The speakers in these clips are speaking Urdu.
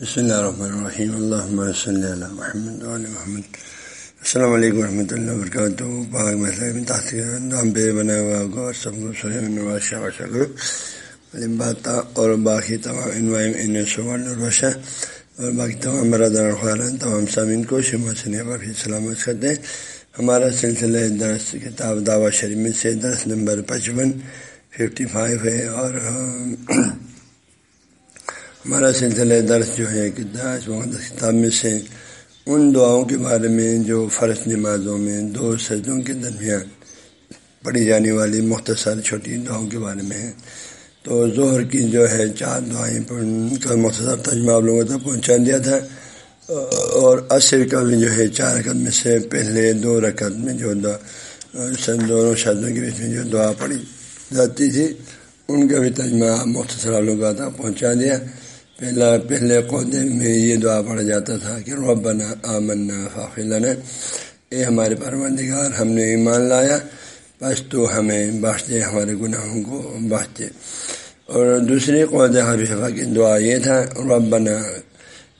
بسم اللہ الرحمن الرحیم اللہ صلی اللہ محمد علیہ محمد السلام علیکم ورحمۃ اللہ وبرکاتہ پاک نام پہ بنا ہوا ہوگا سب کو بات اور باقی تمام انوائم البشہ اور باقی تمام برادر خارن تمام سامعین کو شمع سنیا پر بھی سلامت کرتے ہیں ہمارا سلسلہ درس کتاب دعوت شریف میں سے درس نمبر پچپن ففٹی فائیو ہے اور ہمارا سلسلہ درس جو ہے کتاب میں سے ان دعاؤں کے بارے میں، جو فرض نمازوں میں، دو سجدوں کے درمیان پڑھی جانے والی مختصر چھوٹی دعاؤں کے بارے میں ہے تو ظہر کی جو ہے چار دعائیں کا مختصر تجمہ آپ لوگوں تک پہنچا دیا تھا۔ اور عصر کا بھی جو ہے چار رکعت میں سے پہلے دو رکعت میں جو دونوں شادوں کے بیچ میں جو دعا پڑھی جاتی تھی، ان کا بھی تجمہ مختصر لوگوں تک پہنچا دیا۔ پہلا پہلے قودے میں یہ دعا پڑھا جاتا تھا کہ ربنا آمنا فاخلنا اے ہمارے پروردگار، ہم نے ایمان لایا بس تو ہمیں بخش دے، ہمارے گناہوں کو بخش دے۔ اور دوسری قود حریفہ کی دعا یہ تھا، ربنا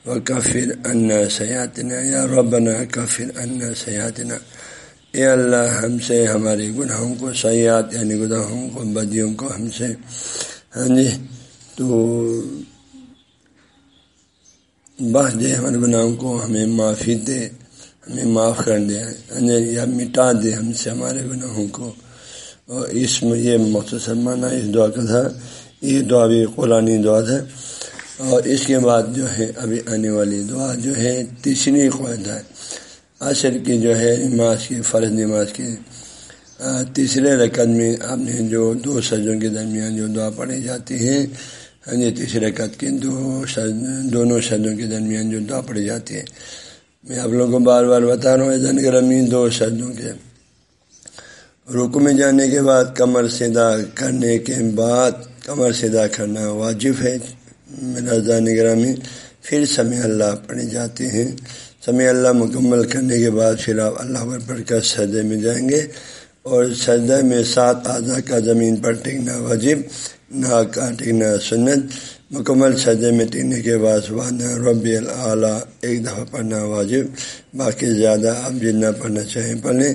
و کفر ان سیاتنا یا ربنا کفر ان سیاتنا اے اللہ، ہم سے ہمارے گناہوں کو سیاحت یعنی گناہوں کو، بدیوں کو ہم سے۔ ہاں جی تو بخش دے ہمارے گناہوں کو ہمیں معافی دے، ہمیں معاف کر دے یا مٹا دے، ہم سے ہمارے گناہوں کو۔ اور اس میں یہ مختصر معنی اس دعا کا تھا، یہ دعا بھی قرآن دعا تھا۔ اور اس کے بعد جو ہے، ابھی آنے والی دعا جو ہے، تیسری قوت ہے۔ عصر کی جو ہے، نماز کی، فرض نماز کی۔ تیسرے رقد میں آپ نے جو دو سجوں کے درمیان جو دعا پڑھی جاتی ہیں جی تیسرے قد کے دو دونوں شدوں کے درمیان جو دعا پڑی جاتی ہے۔ میں آپ لوگوں کو بار بار بتا رہا ہوں زن گرمی دو شدوں کے۔ رکو میں جانے کے بعد کمر سیدھا کرنے کے بعد کمر سیدھا کرنا واجب ہے۔ میرا زان گرامی پھر سمع اللہ پڑھی جاتے ہیں سمع اللہ مکمل کرنے کے بعد پھر آپ اللہ پڑھ کر سجدے میں جائیں گے۔ اور سجدے میں سات اعضاء کا زمین پر ٹکنا واجب، نہ کاٹنا سنت، مکمل سجے میں ٹکنے کے بعد سبحانہ ربی العلیٰ ایک دفعہ پڑھنا واجب، باقی زیادہ آپ جتنا پڑھنا چاہیں پڑھ لیں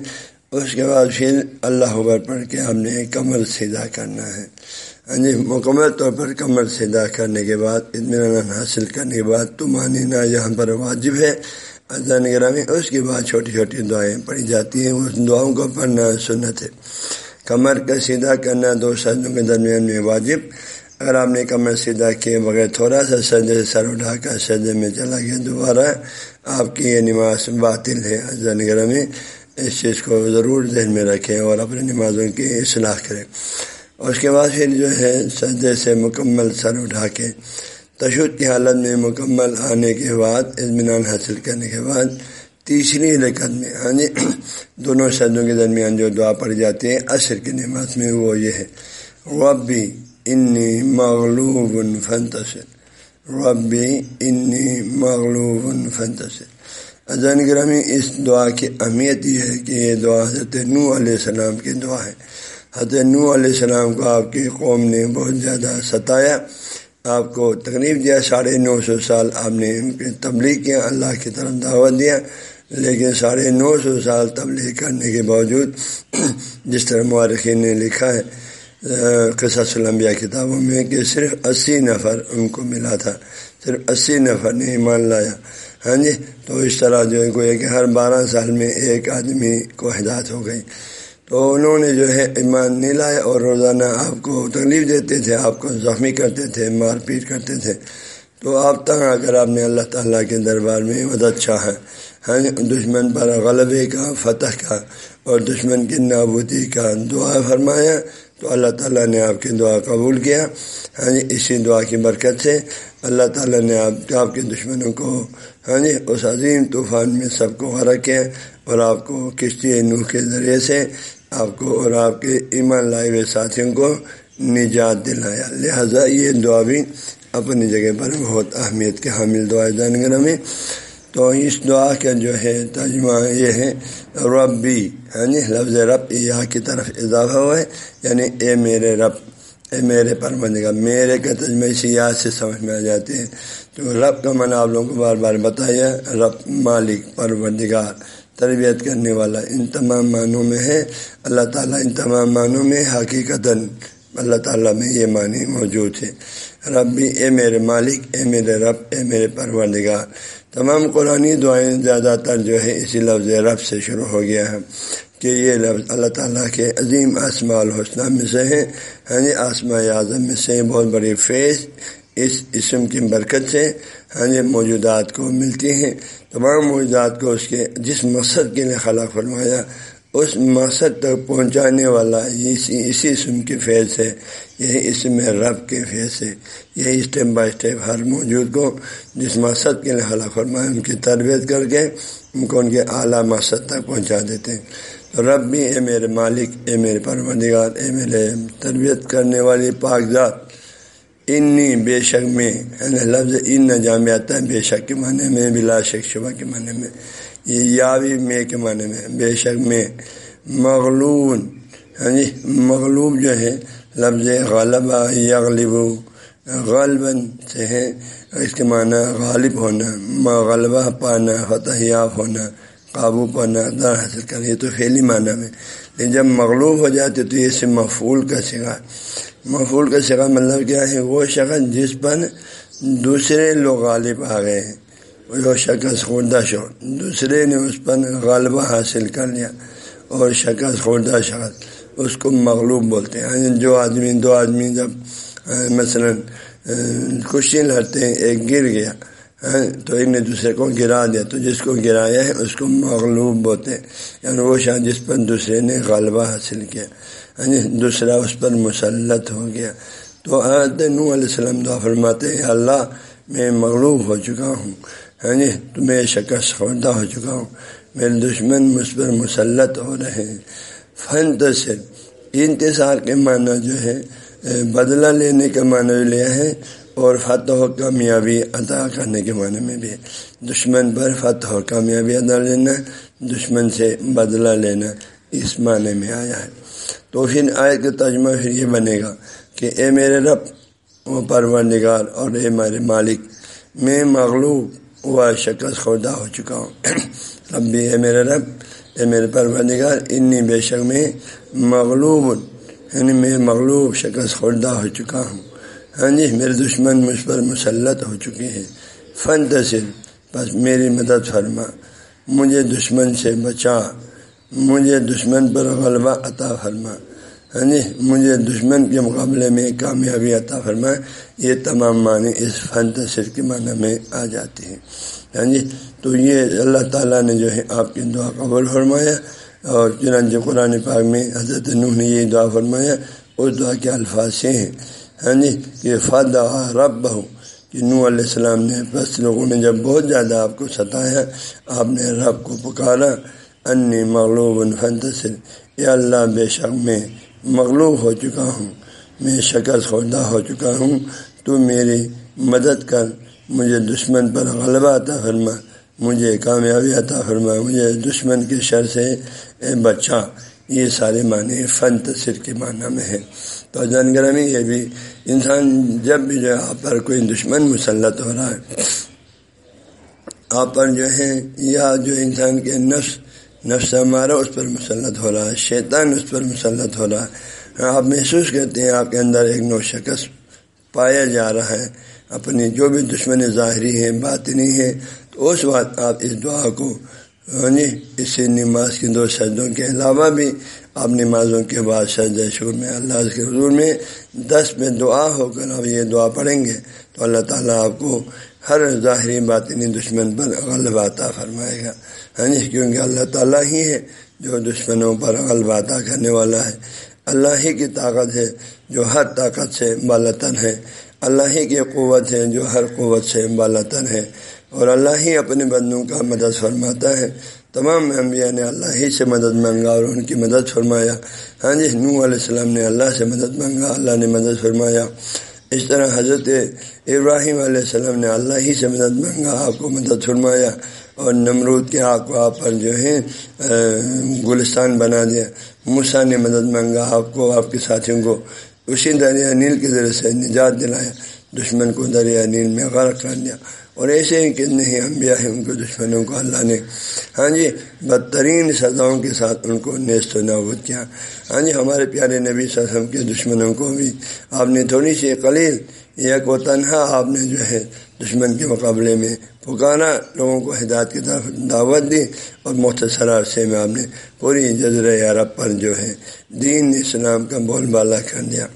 اس کے بعد پھر اللہ اکبر پڑھ کے ہم نے کمر سیدھا کرنا ہے۔ ہاں جی مکمل طور پر کمر سیدھا کرنے کے بعد، اطمینان حاصل کرنے کے بعد تمانینا یہاں پر واجب ہے۔ اذان گرامی اس کے بعد چھوٹی چھوٹی دعائیں پڑھی جاتی ہیں۔ اس دعاؤں کو پڑھنا سنت ہے۔ کمر کا سیدھا کرنا دو سجدوں کے درمیان میں واجب۔ اگر آپ نے کمر سیدھا کیے بغیر تھوڑا سا سجدے سر اٹھا کر سجدے میں چلا گیا۔ دوبارہ آپ کی یہ نماز باطل ہے۔ نگر میں اس چیز کو ضرور ذہن میں رکھیں اور اپنی نمازوں کی اصلاح کریں۔ اس کے بعد پھر جو ہے سجدے سے مکمل سر اٹھا کے تشدد کی حالت میں مکمل آنے کے بعد، اطمینان حاصل کرنے کے بعد، تیسری رکعت میں ہاں جی دونوں شدوں کے درمیان جو دعا پڑی جاتی ہے عصر کی نعمت میں وہ یہ ہے، ربی انی مغلوب فنتصر ربی انی مغلوب فنتصر اذان گرامی اس دعا کی اہمیت یہ ہے کہ یہ دعا حضرت نو علیہ السلام کی دعا ہے۔ حضرت نو علیہ السلام کو آپ کی قوم نے بہت زیادہ ستایا۔ آپ کو تکلیف دیا، ساڑھے نو سو سال آپ نے تبلیغ کیا، اللہ کی طرف دعوت دیا، لیکن ساڑھے نو سو سال تبلیغ کرنے کے باوجود جس طرح مورخین نے لکھا ہے قصص الانبیاء کتابوں میں کہ صرف اسی نفر ان کو ملا تھا، صرف اسی نفر نے ایمان لایا۔ ہاں جی تو اس طرح جو ہے کہ ہر بارہ سال میں ایک آدمی کو ہدایت ہو گئی۔ تو انہوں نے جو ہے ایمان نہیں لایا اور روزانہ آپ کو تکلیف دیتے تھے، آپ کو زخمی کرتے تھے، مار پیٹ کرتے تھے۔ تو آپ تک آ کر آپ نے اللہ تعالیٰ کے دربار میں مدد چاہا۔ ہاں دشمن پر غلبے کا، فتح کا اور دشمن کی نابودی کا دعا فرمایا۔ تو اللہ تعالیٰ نے آپ کی دعا قبول کیا۔ ہاں جی اسی دعا کی برکت سے اللہ تعالیٰ نے آپ آپ کے دشمنوں کو ہاں جی اس عظیم طوفان میں سب کو غرق کیا۔ اور آپ کو کشتی نوح کے ذریعے سے آپ کو اور آپ کے ایمان لائے ہوئے ساتھیوں کو نجات دلایا۔ لہذا یہ دعا بھی اپنی جگہ پر بہت اہمیت کے حامل دعا جانگر میں، تو اس دعا کا جو ہے ترجمہ یہ ہے، ربی ہاں جی لفظ رب یا کی طرف اضافہ ہوا ہے یعنی اے میرے رب، اے میرے پروردگار۔ میرے کا تجمہ اسی یاد سے سمجھ میں آ جاتے ہیں۔ تو رب کا من آپ لوگوں کو بار بار بتایا، رب مالک، پروردگار۔ تربیت کرنے والا ان تمام معنوں میں ہے۔ اللہ تعالیٰ ان تمام معنوں میں حقیقت اللہ تعالیٰ میں یہ معنی موجود ہے رب بھی، اے میرے مالک، اے میرے رب، اے میرے پروردگار۔ تمام قرآن دعائیں زیادہ تر جو ہے اسی لفظ رب سے شروع ہو گیا ہے کہ یہ لفظ اللہ تعالیٰ کے عظیم آسما الحسنہ میں سے ہے۔ ہاں جی آسما اعظم میں سے بہت بڑی فیض اس اسم کی برکت سے۔ موجودات کو ملتی ہیں۔ تمام موجودات کو اس کے جس مقصد کے لیے خلا فرمایا، اس مقصد تک پہنچانے والا اسی اسی اسم کی فیض ہے۔ یہی اسم رب کے فیض ہے۔ یہی اسٹیپ بائی اسٹیپ ہر موجود کو جس مقصد کے لیے خلا فرمایا، ان کی تربیت کر کے ان کو ان کے اعلیٰ مقصد تک پہنچا دیتے ہیں۔ تو رب بھی اے میرے مالک، اے میرے پروردگار، اے میرے تربیت کرنے والی کاغذات انی بے شک میں یعنی لفظ ان جامعات بے شک کے معنی میں، بلا شک شبہ کے معنی میں، یہ یاوی میں کے معنی میں، بے شک میں مغلون ہاں جی یعنی مغلوب جو ہے، لفظ غالبہ یغلب، غالباً سے ہے، اس کے معنی غالب ہونا، مغلبہ پانا فتح یاب ہونا، قابو پانا در حاصل کرنا، یہ تو فیلی معنی میں، لیکن جب مغلوب ہو جاتے تو یہ سے مفول کا سگا۔ مفول کا سگا مطلب کیا ہے؟ وہ شخص جس پر دوسرے لوگ غالب آ گئے۔ ہیں وہ شخص خوردہ شو۔ دوسرے نے اس پر غالبہ حاصل کر لیا اور شخص خوردہ شخص اس کو مغلوب بولتے ہیں۔ یعنی جو آدمی، دو آدمی جب مثلا کشتی لڑتے ہیں، ایک گر گیا تو ایک نے دوسرے کو گرا دیا۔ تو جس کو گرایا ہے، اس کو مغلوب بولتے ہیں۔ یعنی وہ شاید جس پر دوسرے نے غالبہ حاصل کیا۔ یعنی دوسرا اس پر مسلط ہو گیا۔ تو حضرت نو علیہ السلام دعا فرماتے ہیں اللہ، میں مغلوب ہو چکا ہوں۔ ہاں جی تو میں شکست خوردہ ہو چکا ہوں۔ میرے دشمن مجھ پر مسلط ہو رہے ہیں۔ فن تصر انتصار کے معنی جو ہے بدلہ لینے کا معنی لیا ہے اور فتح و کامیابی ادا کرنے کے معنی میں بھی۔ دشمن پر فتح و کامیابی ادا لینا، دشمن سے بدلہ لینا اس معنی میں آیا ہے۔ تو پھر آئے کا ترجمہ پھر یہ بنے گا کہ اے میرے رب و پروردگار، اور اے میرے مالک، میں مغلوب و شکست خوردہ ہو چکا ہوں۔ ربی اے میرے رب، اے میرے پروردگار، انی بے شک میں مغلوب یعنی میں مغلوب، شکست خوردہ ہو چکا ہوں۔ ہاں جی میرے دشمن مجھ پر مسلط ہو چکے ہیں۔ فن تصل بس میری مدد فرما، مجھے دشمن سے بچا۔ مجھے دشمن پر غلبہ عطا فرما ہاں جی یعنی مجھے دشمن کے مقابلے میں کامیابی عطا فرما یہ تمام معنی اس فن تصر کے معنی میں آ جاتے ہیں۔ ہاں جی تو یہ اللہ تعالیٰ نے جو ہے آپ کی دعا قبول فرمایا اور چنانچہ قرآن پاک میں حضرت نوح نے یہ دعا فرمایا، اس دعا کے الفاظ سے ہیں۔ ہاں جی کہ فدا رب بہو کہ نو علیہ السلام نے بس لوگوں نے جب بہت زیادہ آپ کو ستایا، آپ نے رب کو پکارا۔ انی مغلوب فنتصر یا اللہ بے شک میں مغلوب ہو چکا ہوں، میں شکست خوردہ ہو چکا ہوں، تو میری مدد کر، مجھے دشمن پر غلبہ عطا فرما، مجھے کامیابی عطا فرما، مجھے دشمن کے شر سے بچا یہ سارے معنی فن تصر کے معنی میں ہے تو جان میں یہ بھی، انسان جب بھی جو ہے، آپ پر کوئی دشمن مسلط ہو رہا ہے، آپ پر جو ہے، یا جو انسان کے نفس نفس ہمارا اس پر مسلط ہو رہا ہے، شیطان اس پر مسلط ہو رہا ہے۔ آپ محسوس کرتے ہیں آپ کے اندر ایک نو شکست پایا جا رہا ہے۔ اپنی جو بھی دشمن ظاہری ہے باطنی ہے تو اس وقت آپ اس دعا کو یعنی اس نماز کی دو سجدوں کے علاوہ بھی آپ نمازوں کے بعد سجد شور میں اللہ کے حضور میں دس میں دعا ہو کر آپ یہ دعا پڑھیں گے۔ تو اللہ تعالیٰ آپ کو ہر ظاہری باطنی دشمن پر غلبہ عطا فرمائے گا۔ ہاں جی کیونکہ اللہ تعالیٰ ہی ہے جو دشمنوں پر غلبہ عطا کرنے والا ہے۔ اللہ ہی کی طاقت ہے جو ہر طاقت سے بالتن ہے۔ اللہ ہی کی قوت ہے جو ہر قوت سے بالتن ہے۔ اور اللہ ہی اپنے بندوں کا مدد فرماتا ہے۔ تمام انبیاء نے اللہ ہی سے مدد مانگا اور ان کی مدد فرمایا۔ ہاں جی نو علیہ السلام نے اللہ سے مدد مانگا، اللہ نے مدد فرمایا۔ اس طرح حضرت ابراہیم علیہ السلام نے اللہ ہی سے مدد مانگا، آپ کو مدد فرمایا اور نمرود کے آپ کو آپ پر جو ہے گلستان بنا دیا۔ موسا نے مدد مانگا، آپ کو، آپ کے ساتھیوں کو۔ اسی دریا نیل کے ذریعے سے نجات دلایا، دشمن کو دریا نیل میں غرق کر دیا۔ اور ایسے ہی کتنے ہی انبیاء ہیں ان کے دشمنوں کو اللہ نے ہاں جی بدترین سزاؤں کے ساتھ ان کو نیست و نابود کیا۔ ہاں جی ہمارے پیارے نبی صلی اللہ علیہ وسلم کے دشمنوں کو بھی آپ نے تھوڑی سی قلیل یک و تنہا آپ نے جو ہے دشمن کے مقابلے میں پکارا، لوگوں کو ہدایت کی طرف دعوت دی اور مختصر عرصے میں آپ نے پوری جزر عرب پر جو ہے دین اسلام کا بول بالا کر دیا۔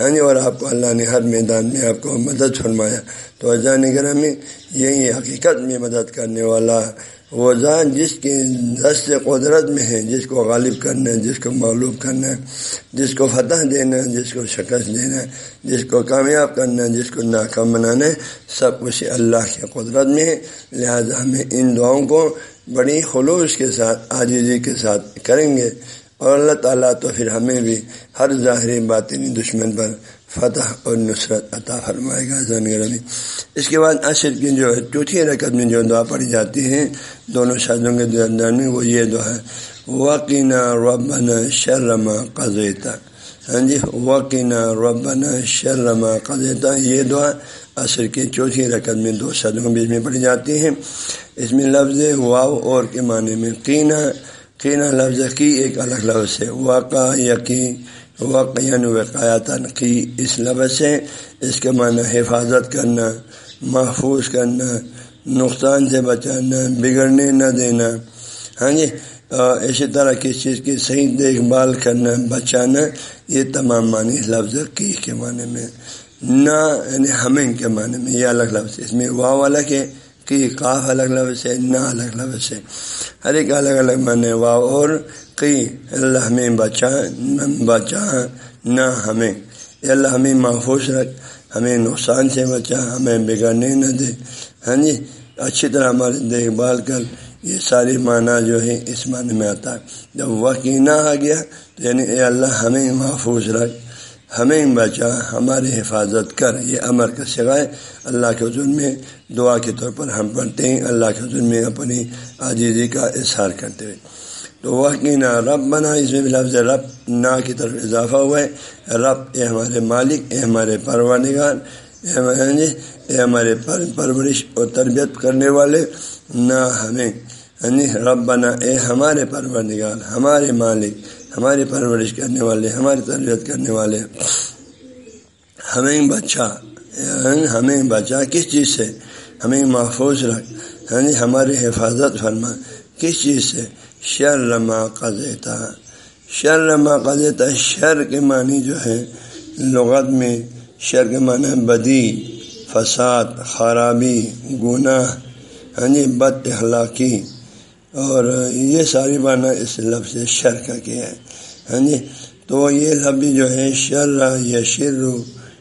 ہاں جی اور آپ کو اللہ نے ہر میدان میں آپ کو مدد فرمایا۔ تو اجان نگر میں یہی حقیقت میں مدد کرنے والا وہ ذات جس کے دست قدرت میں ہے، جس کو غالب کرنا ہے، جس کو معلوم کرنا ہے، جس کو فتح دینا ہے، جس کو شکست دینا ہے، جس کو کامیاب کرنا ہے، جس کو ناکام بنانا ہے، سب کچھ اللہ کے قدرت میں ہے۔ لہذا ہمیں ان دعاؤں کو بڑی خلوص کے ساتھ، عاجزی کے ساتھ کریں گے۔ اور اللہ تعالیٰ تو پھر ہمیں بھی ہر ظاہری باطنی دشمن پر فتح اور نصرت عطا فرمائے گا میں اس کے بعد عصر کی جو ہے، چوتھی رکعت میں جو دعا پڑھی جاتی ہیں، دونوں شادوں کے درمیان میں وہ یہ دعا ہے وقینہ ربنا شرما قزیتا ہاں جی وقینہ ربنا شرما قزیتا یہ دعا عصر کی چوتھی رکعت میں دو شادوں کے بیچ میں پڑھی جاتی ہیں۔ اس میں لفظ واو اور کے معنی میں قینہ قینہ لفظ کی ایک الگ لفظ ہے۔ واقع، یقین۔ واقعین وقایاتن کی اس لفظ سے اس کے معنی حفاظت کرنا، محفوظ کرنا، نقصان سے بچانا، بگڑنے نہ دینا۔ ہاں جی اسی طرح کسی چیز کی صحیح دیکھ بھال کرنا، بچانا، یہ تمام معنی اس لفظ کی کے معنی میں، نہ یعنی ہمیں کے معنی میں، یہ الگ لفظ اس میں واہ الگ ہے کی کاف الگ لفظ ہے نہ الگ لفظ ہے ہر ایک الگ الگ معنی واہ اور کی اللہ ہمیں بچا نہ بچا، نہ ہمیں۔ اللہ ہمیں محفوظ رکھ، ہمیں نقصان سے بچا، ہمیں بگڑنے نہ دے۔ ہاں جی اچھی طرح ہماری دیکھ بھال کر۔ یہ ساری معنی جو ہے، اس معنی میں آتا ہے۔ جب وقینہ آ گیا تو یعنی اے اللہ ہمیں محفوظ رکھ۔ ہمیں بچا ہماری حفاظت کر یہ امر کا سوائے اللہ کے حضور میں دعا کے طور پر ہم پڑھتے ہیں۔ اللہ کے حضور میں اپنی عاجزی کا اظہار کرتے ہوئے تو وہ نہ رب بنا اس میں بھی لفظ رب نا کی طرف اضافہ ہوا ہے۔ رب اے ہمارے مالک اے ہمارے پروانگار جی، یعنی اے ہمارے پر پرورش اور تربیت کرنے والے۔ نہ ہمیں یعنی رب بنا اے ہمارے پروردگار ہمارے مالک ہماری پرورش کرنے والے، ہماری تربیت کرنے والے۔ ہمیں بچا ہمیں بچا، کس چیز سے؟ ہمیں محفوظ رکھ یعنی ہماری حفاظت فرما۔ کس چیز سے؟ شر رما قزیتا شر رما قزیتا شر کے معنی جو ہے، لغت میں شر کے معنی بدی، فساد، خرابی، گناہ ہاں جی بد اخلاقی۔ اور یہ ساری معنی اس لفظ شر کا کیا ہے۔ ہاں جی؟ تو یہ لفظ جو ہے، شر، یا شر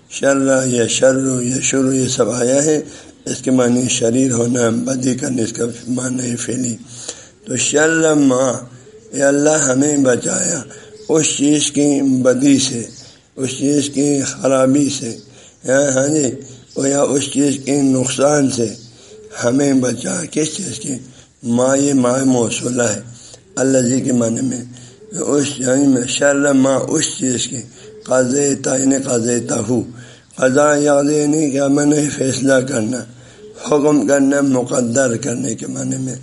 شر، یا شر، یا شروع یہ سب آیا ہے۔ اس کے معنی شریر ہونا، بدی کرنے اس کا معنی پھیلی تو ماں اے اللہ ہمیں بچایا اس چیز کی بدی سے، اس چیز کی خرابی سے۔ ہاں, ہاں جی؟ یا اس چیز کے نقصان سے ہمیں بچا۔ کس چیز کی؟ ماں یہ ماں موصولہ ہے۔ اللہ جی کے معنی میں اس یعنی شر ماں اس چیز کی قاض تعین قاض ہو۔ قضا یاد نہیں کہ میں نے فیصلہ کرنا، حکم کرنا، مقدر کرنے کے معنی میں۔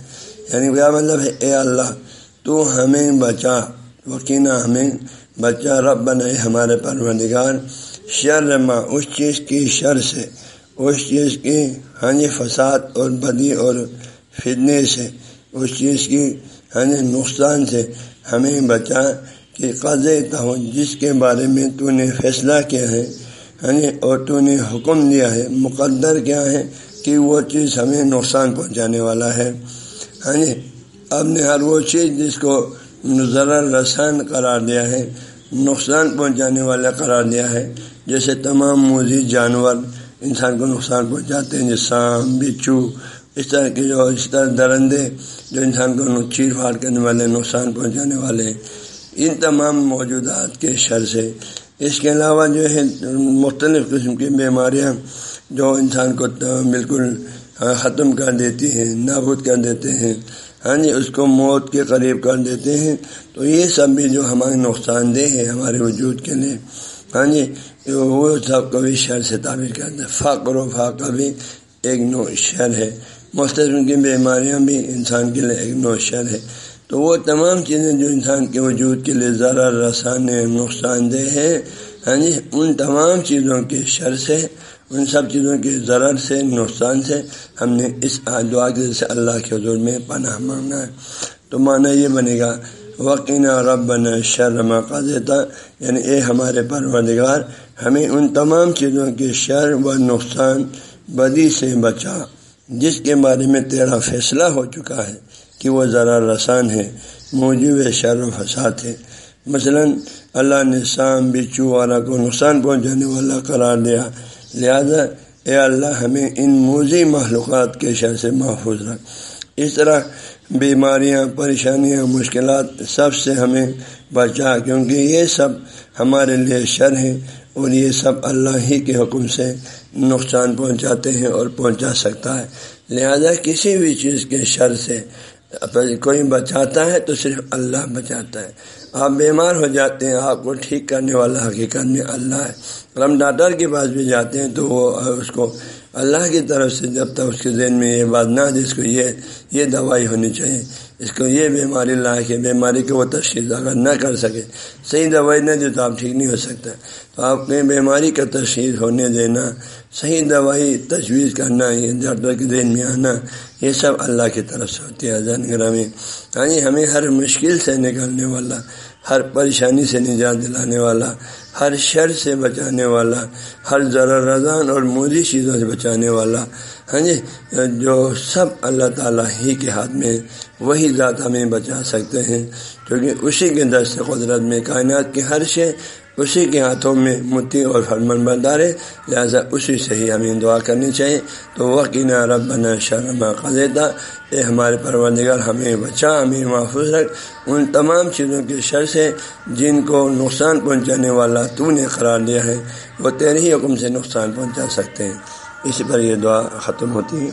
یعنی کیا مطلب ہے، اے اللہ، تو ہمیں بچا وکینہ ہمیں بچا۔ رب بنے ہمارے پروردگار شر ما اس چیز کی شر سے، اس چیز کی ہاں جی فساد اور بدی اور فدنے سے، اس چیز کی ہاں نقصان سے ہمیں بچا کہ قض ہو جس کے بارے میں تو نے فیصلہ کیا ہے ہاں اور تو نے حکم دیا ہے، مقدر کیا ہے کہ وہ چیز ہمیں نقصان پہنچانے والا ہے۔ ہاں جی اب نے ہر وہ چیز جس کو ذرا رسان قرار دیا ہے، نقصان پہنچانے والا قرار دیا ہے۔ جیسے تمام موزی جانور انسان کو نقصان پہنچاتے ہیں، جیسے سام بچو اس طرح کے جو اس طرح درندے جو انسان کو چیر پھاڑ کرنے والے، نقصان پہنچانے والے، ان تمام موجودات کے شر سے۔ اس کے علاوہ جو ہے، مختلف قسم کی بیماریاں جو انسان کو بالکل ختم کر دیتی ہیں، نابود کر دیتے ہیں۔ ہاں جی اس کو موت کے قریب کر دیتے ہیں۔ تو یہ سب بھی جو ہمارے نقصان دہ ہے ہمارے وجود کے لیے۔ ہاں جی وہ سب کبھی شر سے تعبیر کرتے ہیں۔ فقر و فاقہ بھی ایک نو شر ہے۔ مختلف کی بیماریاں بھی انسان کے لیے ایک نو شر ہے۔ تو وہ تمام چیزیں جو انسان کے وجود کے لیے ذرا رسان، نقصان دہ ہے ہاں جی ان تمام چیزوں کے شر سے، ان سب چیزوں کے ضرر سے، نقصان سے ہم نے اس دعا کے سے اللہ کے حضور میں پناہ مانگنا ہے۔ تو معنی یہ بنے گا وقین رب بنا شرما کا دیتا یعنی اے ہمارے پروردگار، ہمیں ان تمام چیزوں کے شر و نقصان بدی سے بچا۔ جس کے بارے میں تیرا فیصلہ ہو چکا ہے کہ وہ ذرا رسان ہے موجود شر و فساد ہے۔ مثلا اللہ نے سام بچو والا کو نقصان پہنچانے والا قرار دیا۔ لہذا اے اللہ، ہمیں ان موزی معلومات کے شر سے محفوظ رکھ۔ اس طرح بیماریاں، پریشانیاں، مشکلات سب سے ہمیں بچا، کیونکہ یہ سب ہمارے لیے شر ہیں۔ اور یہ سب اللہ ہی کے حکم سے نقصان پہنچاتے ہیں اور پہنچا سکتا ہے۔ لہذا کسی بھی چیز کے شر سے کوئی بچاتا ہے تو صرف اللہ بچاتا ہے۔ آپ بیمار ہو جاتے ہیں، آپ کو ٹھیک کرنے والا حقیقت میں اللہ ہے۔ ہم ڈاکٹر کے پاس بھی جاتے ہیں تو وہ اس کو اللہ کی طرف سے جب تک اس کے ذہن میں یہ بات نہ جس کو یہ یہ دوائی ہونی چاہیے۔ اس کو یہ بیماری لا کے بیماری کو وہ تشخیص اگر نہ کر سکے، صحیح دوائی نہ دے تو آپ ٹھیک نہیں ہو سکتا۔ تو آپ کے بیماری کا تشخیص ہونے دینا، صحیح دوائی تجویز کرنا، یہ ڈاکٹر کے ذہن میں آنا، یہ سب اللہ کی طرف سے ہوتی ہے۔ زین گرامی۔ ہاں جی، ہمیں ہر مشکل سے نکالنے والا۔ ہر پریشانی سے نجات دلانے والا، ہر شر سے بچانے والا، ہر ذرا رضان اور موزی چیزوں سے بچانے والا۔ ہاں جی جو سب اللہ تعالیٰ ہی کے ہاتھ میں، وہی ذات ہمیں بچا سکتے ہیں۔ کیونکہ اسی کے دست قدرت میں کائنات کے ہر شے اسی کے ہاتھوں میں متی اور فرمن بردار ہے لہٰذا اسی سے ہی ہمیں دعا کرنی چاہیے۔ تو وکین رب بنا شرما قزیدہ اے ہمارے پروردگار، ہمیں بچا، ہمیں محفوظ رکھ۔ ان تمام چیزوں کے شر سے جن کو نقصان پہنچانے والا تو نے قرار دیا ہے، وہ تیرے ہی حکم سے نقصان پہنچا سکتے ہیں۔ اسی پر یہ دعا ختم ہوتی ہے۔